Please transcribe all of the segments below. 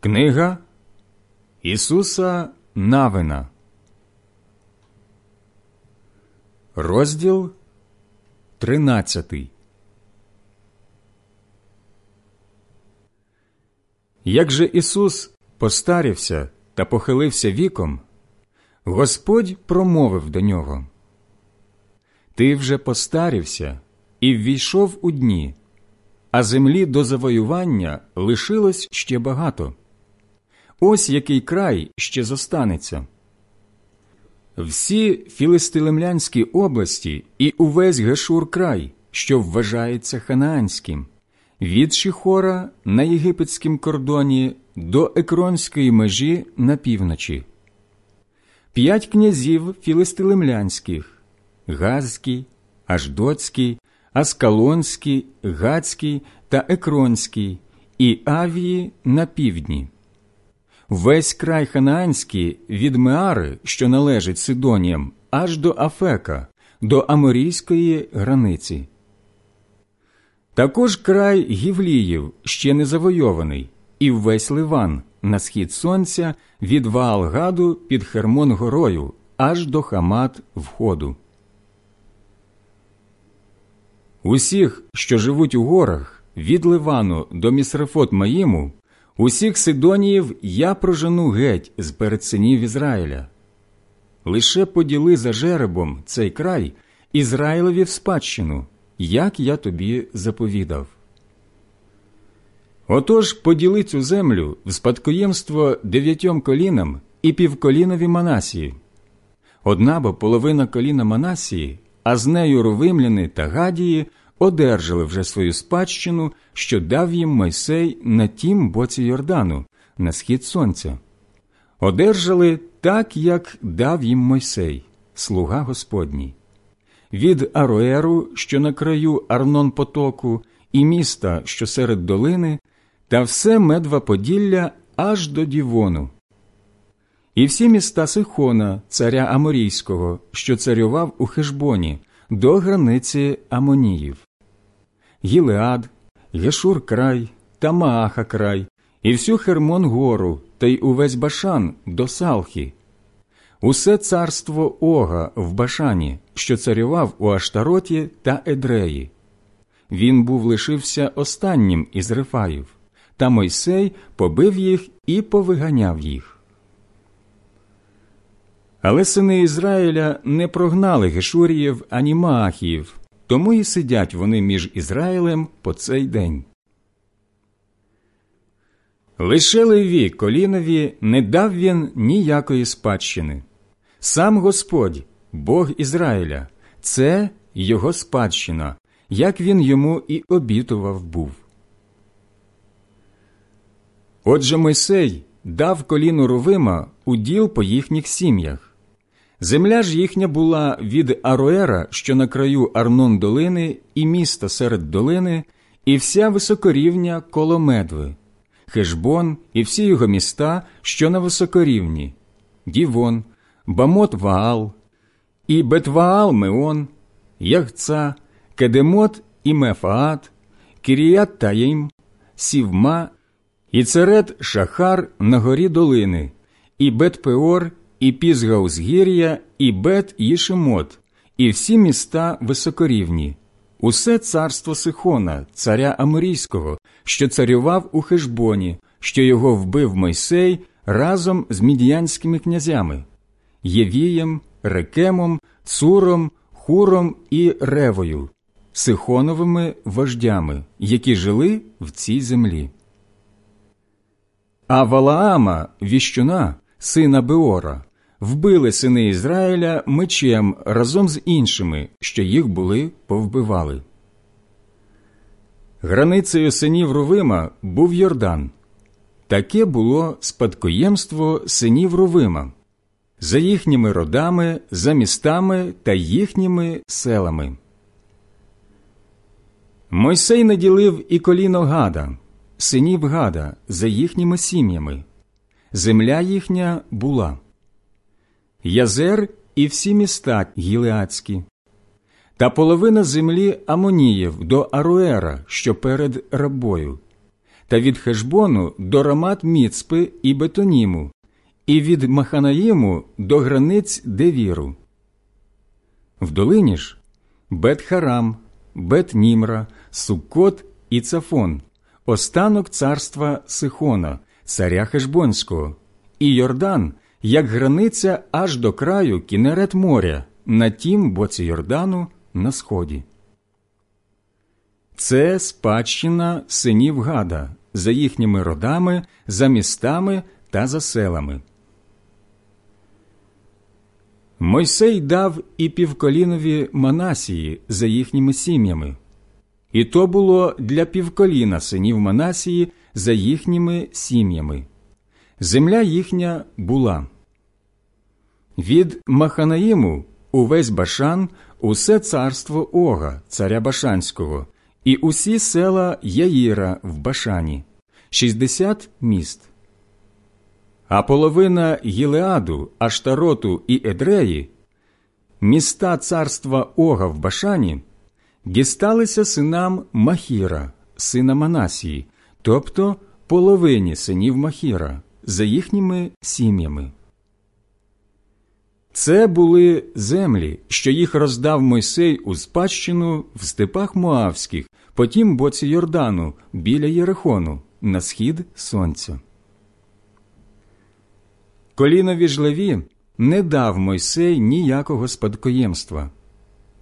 Книга Ісуса Навина, розділ 13 Як же Ісус постарівся та похилився віком, Господь промовив до нього. Ти вже постарівся і ввійшов у дні, а землі до завоювання лишилось ще багато. Ось який край ще зостанеться. Всі філистилемлянські області і увесь Гешур край, що вважається ханаанським, від Шіхора на єгипетському кордоні до Екронської межі на півночі, п'ять князів філистилемлянських Газський, Аждоцький, Аскалонський, Гацький та Екронський і Авії на півдні весь край Ханаанський від Меари, що належить Сидоніям, аж до Афека, до Аморійської границі. Також край Гівліїв ще не завойований, і весь Ливан на схід сонця від Ваалгаду під Хермон горою аж до Хамат входу. Усіх, що живуть у горах, від Ливану до Місрефот Маїму, Усіх Сидоніїв я прожену геть з перед синів Ізраїля. Лише поділи за жеребом цей край Ізраїлеві в спадщину, як я тобі заповідав. Отож поділи цю землю в спадкоємство дев'ятьом колінам і півколінові Манасії. Одна бо половина коліна Манасії, а з нею ровимляни та гадії одержали вже свою спадщину, що дав їм Мойсей на тім боці Йордану, на схід сонця. Одержали так, як дав їм Мойсей, слуга Господній. Від Ароеру, що на краю Арнон потоку, і міста, що серед долини, та все медва Поділля аж до Дівону. І всі міста Сихона, царя Аморійського, що царював у Хешбоні, до границі Амоніїв. Гілеад, Гешур край та Мааха край, і всю Хермон гору, та й увесь Башан до Салхі, усе царство Ога в Башані, що царював у Аштароті та Едреї. Він був лишився останнім із Рефаїв, та Мойсей побив їх і повиганяв їх. Але сини Ізраїля не прогнали Гешуріїв ані Маахіїв, тому і сидять вони між Ізраїлем по цей день. Лише Леві колінові не дав він ніякої спадщини. Сам Господь, Бог Ізраїля, це його спадщина, як він йому і обітував був. Отже Мойсей дав коліну Рувима уділ по їхніх сім'ях. Земля ж їхня була від Ароера, що на краю Арнон долини, і міста серед долини, і вся високорівня коло медви, Хешбон і всі його міста, що на високорівні, Дівон, Бамот Ваал, і Бетваал Меон, Ягца, Кедемот і Мефаат, Кіріят Таїм, Сівма, і Церет Шахар на горі долини, і Бетпеор і Пізгаузгір'я, і Бет Їшемот, і всі міста високорівні, усе царство Сихона, царя Аморійського, що царював у Хешбоні, що його вбив Мойсей разом з мідіянськими князями Євієм, Рекемом, Цуром, Хуром і Ревою, Сихоновими вождями, які жили в цій землі. А Валаама, віщуна, сина Беора, вбили сини Ізраїля мечем разом з іншими, що їх були повбивали. Границею синів Рувима був Йордан. Таке було спадкоємство синів Рувима, за їхніми родами, за містами та їхніми селами. Мойсей наділив і коліно Гада, синів Гада, за їхніми сім'ями. Земля їхня була. Язер і всі міста Гілеацькі, та половина землі Амоніїв до Аруера, що перед рабою, та від Хешбону до Рамат Міцпи і Бетоніму, і від Маханаїму до границь Девіру. В долині ж Бет-Харам, Бет-Німра, Суккот і Цафон, останок царства Сихона, царя Хешбонського, і Йордан, як границя аж до краю кінерет моря, на тім боці Йордану на сході. Це спадщина синів Гада за їхніми родами, за містами та за селами. Мойсей дав і півколінові Манасії за їхніми сім'ями, і то було для півколіна синів Манасії за їхніми сім'ями. Земля їхня була. Від Маханаїму увесь Башан, усе царство Ога, царя Башанського, і усі села Яїра в Башані, 60 міст. А половина Гілеаду, Аштароту і Едреї, міста царства Ога в Башані, дісталися синам Махіра, сина Манасії, тобто половині синів Махіра, за їхніми сім'ями. Це були землі, що їх роздав Мойсей у спадщину в степах Моавських, потім боці Йордану, біля Єрихону, на схід сонця. Колінові жлеві не дав Мойсей ніякого спадкоємства.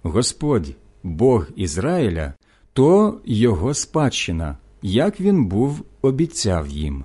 Господь, Бог Ізраїля, то його спадщина, як він був обіцяв їм.